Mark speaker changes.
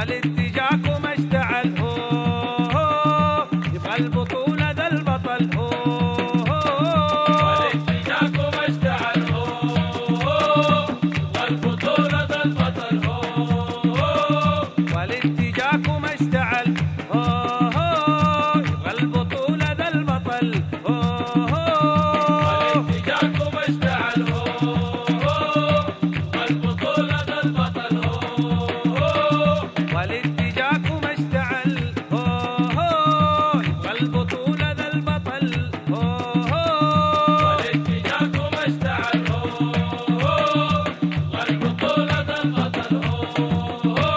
Speaker 1: يبغى الاتجاك وما اشتعل هو يبغى البطولة ذا البطل. هو
Speaker 2: البطولة ذا البطل.
Speaker 1: هو الاتجاك وما اشتعل هو